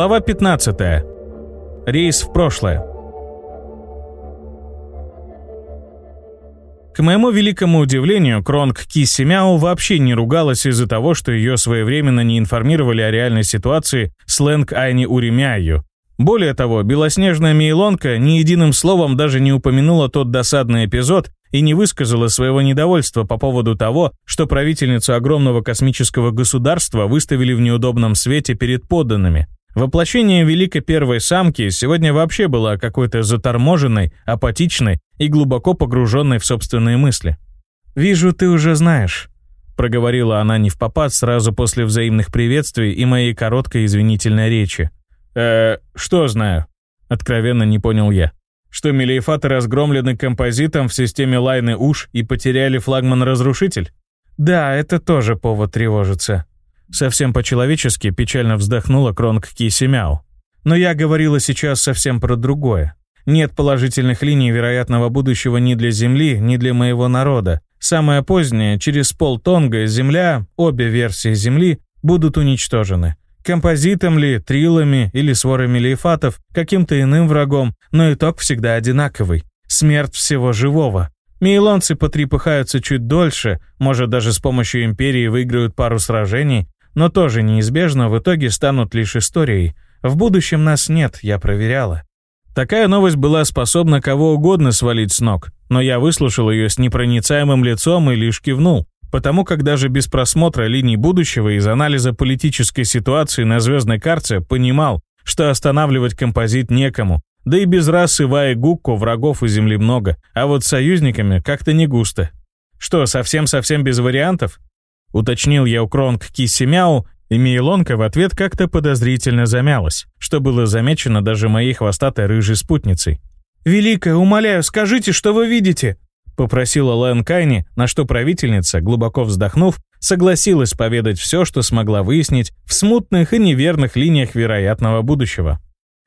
Глава 15. Рейс в прошлое. К моему великому удивлению, Кронг Кисси Мяу вообще не ругалась из-за того, что ее своевременно не информировали о реальной ситуации сленг Айни Уремяю. Более того, белоснежная Мейлонка ни единым словом даже не упомянула тот досадный эпизод и не высказала своего недовольства по поводу того, что правительницу огромного космического государства выставили в неудобном свете перед подданными. Воплощение Великой Первой Самки сегодня вообще было какой-то заторможенной, апатичной и глубоко погруженной в собственные мысли. «Вижу, ты уже знаешь», — проговорила она не в попад сразу после взаимных приветствий и моей короткой извинительной речи. «Э, что знаю?» — откровенно не понял я. «Что мелиефаты разгромлены композитом в системе Лайны Уж и потеряли флагман-разрушитель?» «Да, это тоже повод тревожиться», Совсем по-человечески печально вздохнула Кронг Мяу. Но я говорила сейчас совсем про другое. Нет положительных линий вероятного будущего ни для Земли, ни для моего народа. Самое позднее, через полтонга, Земля, обе версии Земли, будут уничтожены. Композитом ли, трилами или сворами лейфатов, каким-то иным врагом, но итог всегда одинаковый. Смерть всего живого. Мейлонцы потрепыхаются чуть дольше, может даже с помощью Империи выиграют пару сражений, но тоже неизбежно в итоге станут лишь историей. В будущем нас нет, я проверяла. Такая новость была способна кого угодно свалить с ног, но я выслушал ее с непроницаемым лицом и лишь кивнул, потому как даже без просмотра линий будущего из анализа политической ситуации на звездной карте понимал, что останавливать композит некому, да и без расы Ваи Гукко врагов у Земли много, а вот союзниками как-то не густо. Что, совсем-совсем без вариантов? Уточнил я у Кронг Кисси Мяу, и Мейлонка в ответ как-то подозрительно замялась, что было замечено даже моей хвостатой рыжей спутницей. «Великая, умоляю, скажите, что вы видите!» попросила Лэн Кайни, на что правительница, глубоко вздохнув, согласилась поведать все, что смогла выяснить в смутных и неверных линиях вероятного будущего.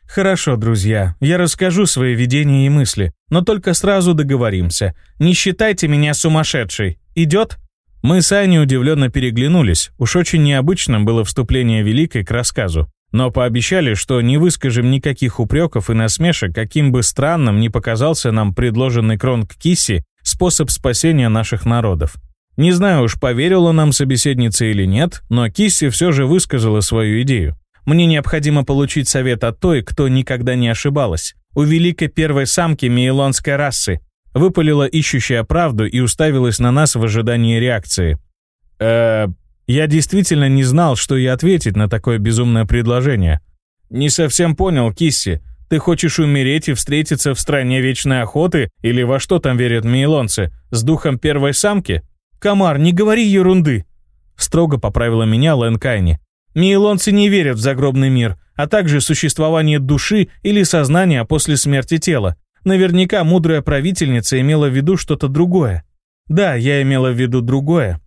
«Хорошо, друзья, я расскажу свои видения и мысли, но только сразу договоримся. Не считайте меня сумасшедшей. Идет?» Мы с Аней удивленно переглянулись, уж очень необычным было вступление Великой к рассказу, но пообещали, что не выскажем никаких упреков и насмешек, каким бы странным ни показался нам предложенный Кронг Кисси способ спасения наших народов. Не знаю уж, поверила нам собеседница или нет, но Кисси все же высказала свою идею. Мне необходимо получить совет от той, кто никогда не ошибалась. У великой первой самки мейлонской расы, Выпалила ищущая правду и уставилась на нас в ожидании реакции. э Я действительно не знал, что ей ответить на такое безумное предложение. «Не совсем понял, Кисси. Ты хочешь умереть и встретиться в стране вечной охоты, или во что там верят мейлонцы, с духом первой самки?» «Комар, не говори ерунды!» Строго поправила меня Лэн Кайни. «Мейлонцы не верят в загробный мир, а также существование души или сознания после смерти тела. Наверняка мудрая правительница имела в виду что-то другое. Да, я имела в виду другое,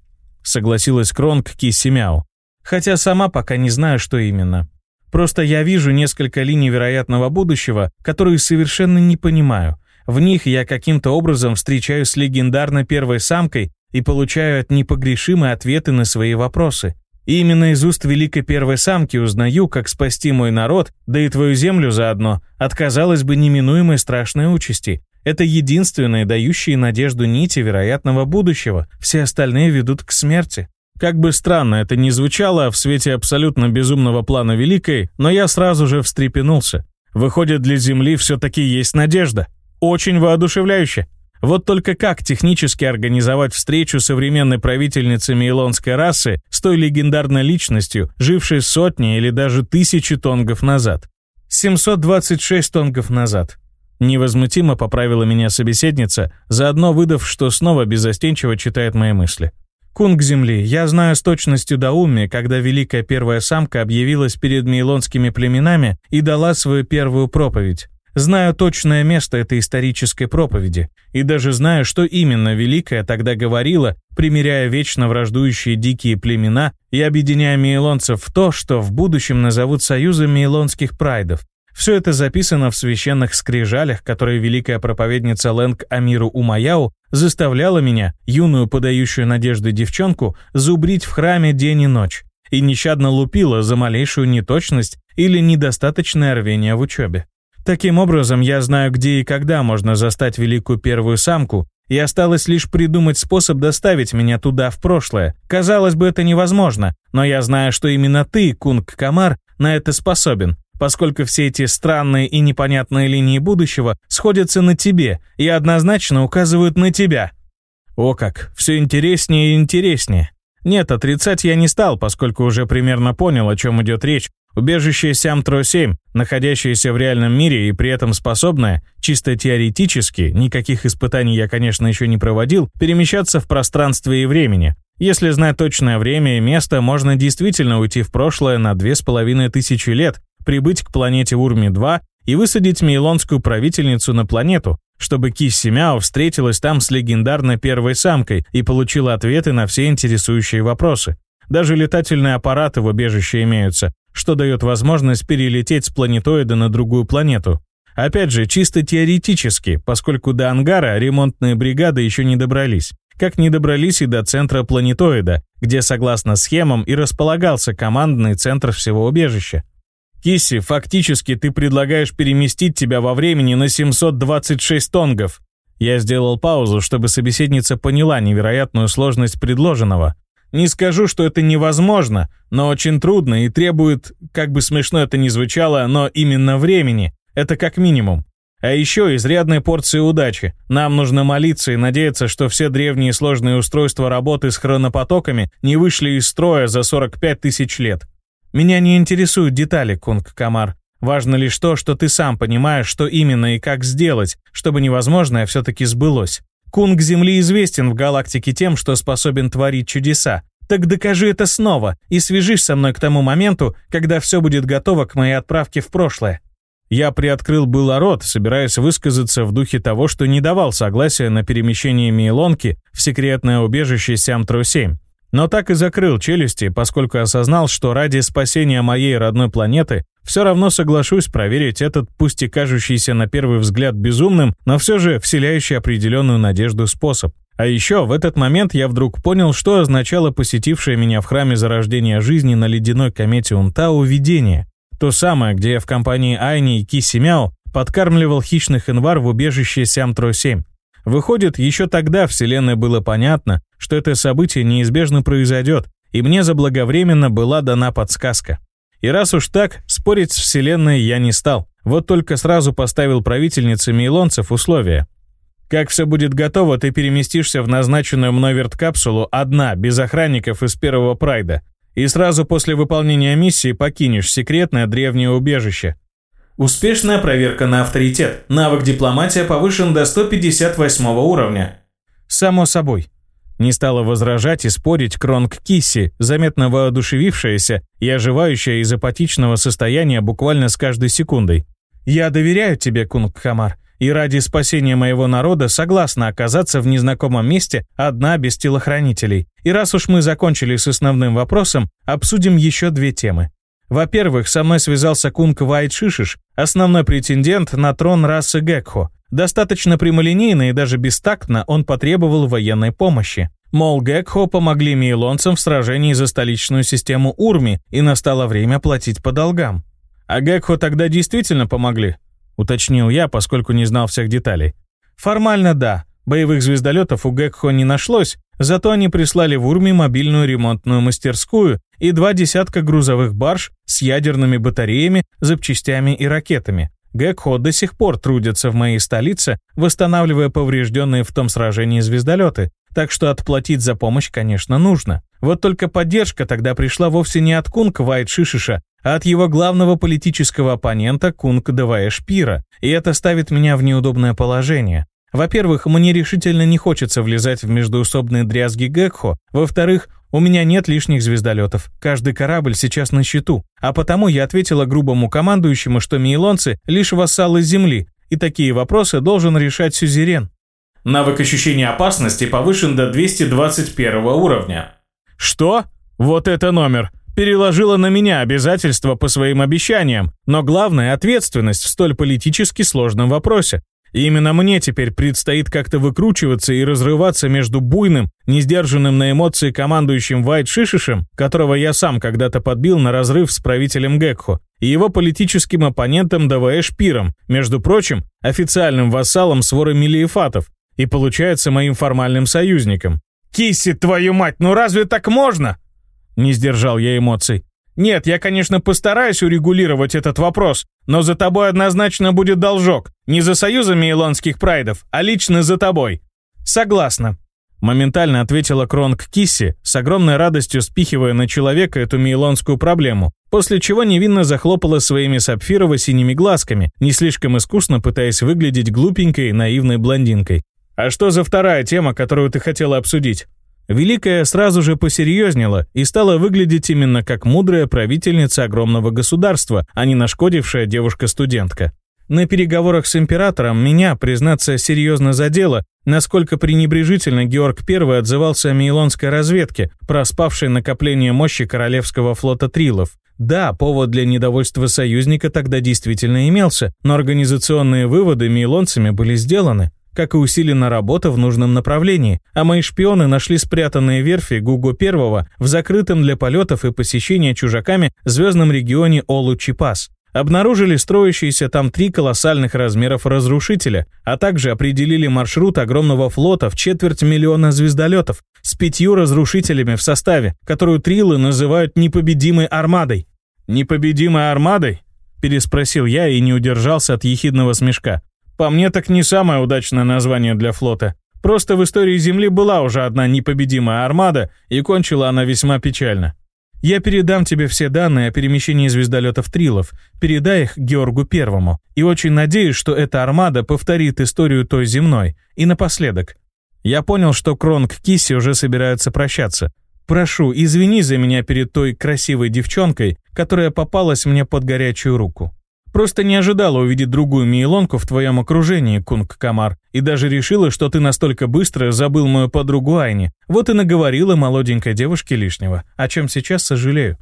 согласилась Кронг Кисимяу. Хотя сама пока не знаю, что именно. Просто я вижу несколько линий вероятного будущего, которые совершенно не понимаю. В них я каким-то образом встречаюсь с легендарной первой самкой и получаю от непогрешимые ответы на свои вопросы. И именно из уст великой первой самки узнаю, как спасти мой народ, да и твою землю заодно, от, казалось бы, неминуемой страшной участи. Это единственные дающие надежду нити вероятного будущего, все остальные ведут к смерти. Как бы странно это ни звучало в свете абсолютно безумного плана Великой, но я сразу же встрепенулся. Выходит, для Земли все-таки есть надежда. Очень воодушевляюще. Вот только как технически организовать встречу современной правительницы мейлонской расы с той легендарной личностью, жившей сотни или даже тысячи тонгов назад? 726 тонгов назад. Невозмутимо поправила меня собеседница, заодно выдав, что снова безостенчиво читает мои мысли. Кунг Земли, я знаю с точностью до уми, когда Великая Первая Самка объявилась перед мейлонскими племенами и дала свою первую проповедь. Знаю точное место этой исторической проповеди, и даже знаю, что именно Великая тогда говорила, примиряя вечно враждующие дикие племена и объединяя мейлонцев в то, что в будущем назовут союзом мейлонских прайдов. Все это записано в священных скрижалях, которые великая проповедница Лэнг Амиру Умаяу заставляла меня, юную подающую надежды девчонку, зубрить в храме день и ночь. и нещадно лупила за малейшую неточность или недостаточное рвение в учебе. Таким образом, я знаю, где и когда можно застать великую первую самку, и осталось лишь придумать способ доставить меня туда в прошлое. Казалось бы, это невозможно, но я знаю, что именно ты, Кунг Камар, на это способен, поскольку все эти странные и непонятные линии будущего сходятся на тебе и однозначно указывают на тебя. О как, все интереснее и интереснее. Нет, отрицать я не стал, поскольку уже примерно понял, о чем идет речь. Убежище Сямтро-7, находящееся в реальном мире и при этом способное, чисто теоретически, никаких испытаний я, конечно, еще не проводил, перемещаться в пространстве и времени. Если знать точное время и место, можно действительно уйти в прошлое на две с половиной тысячи лет, прибыть к планете Урми-2 и высадить мейлонскую правительницу на планету, чтобы Кис Семяо встретилась там с легендарной первой самкой и получила ответы на все интересующие вопросы. Даже летательные аппараты в убежище имеются, что дает возможность перелететь с планетоида на другую планету. Опять же, чисто теоретически, поскольку до ангара ремонтные бригады еще не добрались. Как не добрались и до центра планетоида, где, согласно схемам, и располагался командный центр всего убежища. Кисси, фактически ты предлагаешь переместить тебя во времени на 726 тонгов. Я сделал паузу, чтобы собеседница поняла невероятную сложность предложенного. Не скажу, что это невозможно, но очень трудно и требует, как бы смешно это ни звучало, но именно времени. Это как минимум. А еще изрядной порции удачи. Нам нужно молиться и надеяться, что все древние сложные устройства работы с хронопотоками не вышли из строя за 45 тысяч лет. Меня не интересуют детали, Кунг Камар. Важно лишь то, что ты сам понимаешь, что именно и как сделать, чтобы невозможное все-таки сбылось. Кунг Земли известен в галактике тем, что способен творить чудеса. Так докажи это снова и свяжись со мной к тому моменту, когда все будет готово к моей отправке в прошлое. Я приоткрыл было рот, собираясь высказаться в духе того, что не давал согласия на перемещение Мейлонки в секретное убежище Сямтру-7. Но так и закрыл челюсти, поскольку осознал, что ради спасения моей родной планеты все равно соглашусь проверить этот, пусть и кажущийся на первый взгляд безумным, но все же вселяющий определенную надежду способ. А еще в этот момент я вдруг понял, что означало посетившее меня в храме зарождения жизни на ледяной комете Унтау видение. То самое, где я в компании Айни и Киси Мяо подкармливал хищных инвар в убежище Сямтро-7. Выходит, еще тогда Вселенной было понятно, что это событие неизбежно произойдет, и мне заблаговременно была дана подсказка. И раз уж так, спорить с Вселенной я не стал. Вот только сразу поставил правительнице Мейлонцев условия. Как все будет готово, ты переместишься в назначенную мной верткапсулу одна, без охранников из первого прайда, и сразу после выполнения миссии покинешь секретное древнее убежище. Успешная проверка на авторитет. Навык дипломатия повышен до 158 уровня. Само собой. Не стала возражать и спорить Кронг Кисси, заметно воодушевившаяся и оживающая из апатичного состояния буквально с каждой секундой. «Я доверяю тебе, Кунг Хамар, и ради спасения моего народа согласна оказаться в незнакомом месте одна без телохранителей. И раз уж мы закончили с основным вопросом, обсудим еще две темы. Во-первых, со мной связался Кунг Вайт Шишиш, основной претендент на трон расы Гекхо. Достаточно прямолинейно и даже бестактно он потребовал военной помощи. Мол, Гекхо помогли мейлонцам в сражении за столичную систему Урми, и настало время платить по долгам. А Гекхо тогда действительно помогли? Уточнил я, поскольку не знал всех деталей. Формально да. Боевых звездолетов у Гекхо не нашлось, зато они прислали в Урми мобильную ремонтную мастерскую и два десятка грузовых барж с ядерными батареями, запчастями и ракетами. Гекхо до сих пор трудятся в моей столице, восстанавливая поврежденные в том сражении звездолеты, так что отплатить за помощь, конечно, нужно. Вот только поддержка тогда пришла вовсе не от Кунг Вайт Шишиша, а от его главного политического оппонента Кунг Девая Шпира, и это ставит меня в неудобное положение. Во-первых, мне решительно не хочется влезать в междуусобные дрязги Гекхо. Во-вторых, у меня нет лишних звездолетов. Каждый корабль сейчас на счету. А потому я ответила грубому командующему, что мейлонцы — лишь вассалы Земли, и такие вопросы должен решать сюзерен. Навык ощущения опасности повышен до 221 уровня. Что? Вот это номер. Переложила на меня обязательства по своим обещаниям, но главное — ответственность в столь политически сложном вопросе. И именно мне теперь предстоит как-то выкручиваться и разрываться между буйным, несдержанным на эмоции командующим Вайт Шишишем, которого я сам когда-то подбил на разрыв с правителем Гекхо, и его политическим оппонентом ДВЭ Шпиром, между прочим, официальным вассалом своры Мелиефатов, и получается моим формальным союзником. «Кисси, твою мать, ну разве так можно?» Не сдержал я эмоций. Нет, я, конечно, постараюсь урегулировать этот вопрос, но за тобой однозначно будет должок. Не за союзами илонских прайдов, а лично за тобой. Согласна. Моментально ответила Кронг Кисси, с огромной радостью спихивая на человека эту мейлонскую проблему, после чего невинно захлопала своими сапфирово-синими глазками, не слишком искусно пытаясь выглядеть глупенькой, наивной блондинкой. «А что за вторая тема, которую ты хотела обсудить?» Великая сразу же посерьезнела и стала выглядеть именно как мудрая правительница огромного государства, а не нашкодившая девушка-студентка. На переговорах с императором меня, признаться, серьезно задело, насколько пренебрежительно Георг I отзывался о мейлонской разведке, проспавшей накопление мощи Королевского флота Трилов. Да, повод для недовольства союзника тогда действительно имелся, но организационные выводы мейлонцами были сделаны как и усилена работа в нужном направлении, а мои шпионы нашли спрятанные верфи Гуго Первого в закрытом для полетов и посещения чужаками звездном регионе Олу-Чипас. Обнаружили строящиеся там три колоссальных размеров разрушителя, а также определили маршрут огромного флота в четверть миллиона звездолетов с пятью разрушителями в составе, которую Трилы называют непобедимой армадой. «Непобедимой армадой?» – переспросил я и не удержался от ехидного смешка. По мне, так не самое удачное название для флота. Просто в истории Земли была уже одна непобедимая армада, и кончила она весьма печально. Я передам тебе все данные о перемещении звездолетов Трилов, передай их Георгу Первому, и очень надеюсь, что эта армада повторит историю той земной. И напоследок. Я понял, что Кронг Кисси уже собираются прощаться. Прошу, извини за меня перед той красивой девчонкой, которая попалась мне под горячую руку. Просто не ожидала увидеть другую Мейлонку в твоем окружении, Кунг Камар, и даже решила, что ты настолько быстро забыл мою подругу Айни. Вот и наговорила молоденькой девушке лишнего, о чем сейчас сожалею.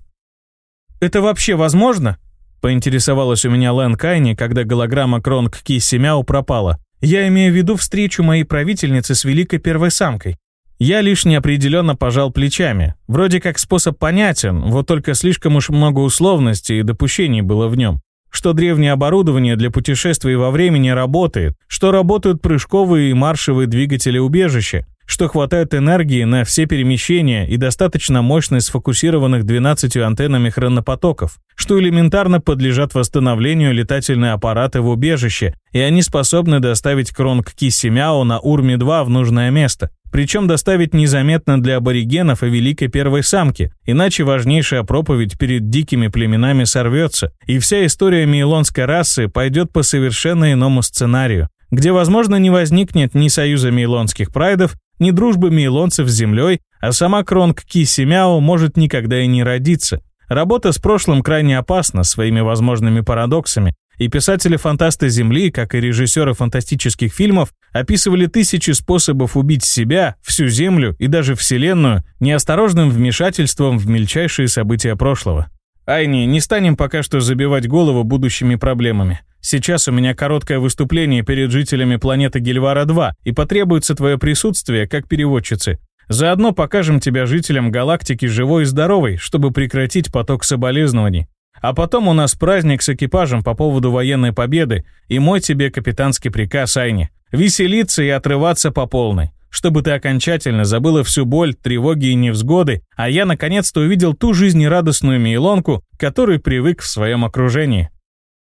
«Это вообще возможно?» Поинтересовалась у меня Лэн Кайни, когда голограмма Кронг Ки Семяу пропала. Я имею в виду встречу моей правительницы с великой первой самкой. Я лишь неопределенно пожал плечами. Вроде как способ понятен, вот только слишком уж много условностей и допущений было в нем что древнее оборудование для путешествий во времени работает, что работают прыжковые и маршевые двигатели убежища, что хватает энергии на все перемещения и достаточно мощность сфокусированных 12 антеннами хронопотоков, что элементарно подлежат восстановлению летательные аппараты в убежище, и они способны доставить Кронг Кисимяо на Урми-2 в нужное место. Причем доставить незаметно для аборигенов и великой первой самки, иначе важнейшая проповедь перед дикими племенами сорвется, и вся история мейлонской расы пойдет по совершенно иному сценарию, где, возможно, не возникнет ни союза мейлонских прайдов, ни дружбы мейлонцев с землей, а сама Кронг Ки Семяо может никогда и не родиться. Работа с прошлым крайне опасна своими возможными парадоксами, и писатели-фантасты Земли, как и режиссеры фантастических фильмов, описывали тысячи способов убить себя, всю Землю и даже Вселенную неосторожным вмешательством в мельчайшие события прошлого. Айни, не станем пока что забивать голову будущими проблемами. Сейчас у меня короткое выступление перед жителями планеты Гельвара-2, и потребуется твое присутствие как переводчицы. Заодно покажем тебя жителям галактики живой и здоровой, чтобы прекратить поток соболезнований. А потом у нас праздник с экипажем по поводу военной победы и мой тебе капитанский приказ, Айне. Веселиться и отрываться по полной. Чтобы ты окончательно забыла всю боль, тревоги и невзгоды, а я наконец-то увидел ту жизнерадостную Мейлонку, которой привык в своем окружении.